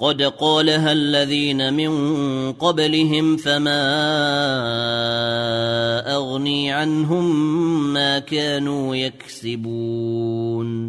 قد قالها الذين من قبلهم فما أغني عنهم ما كانوا يكسبون.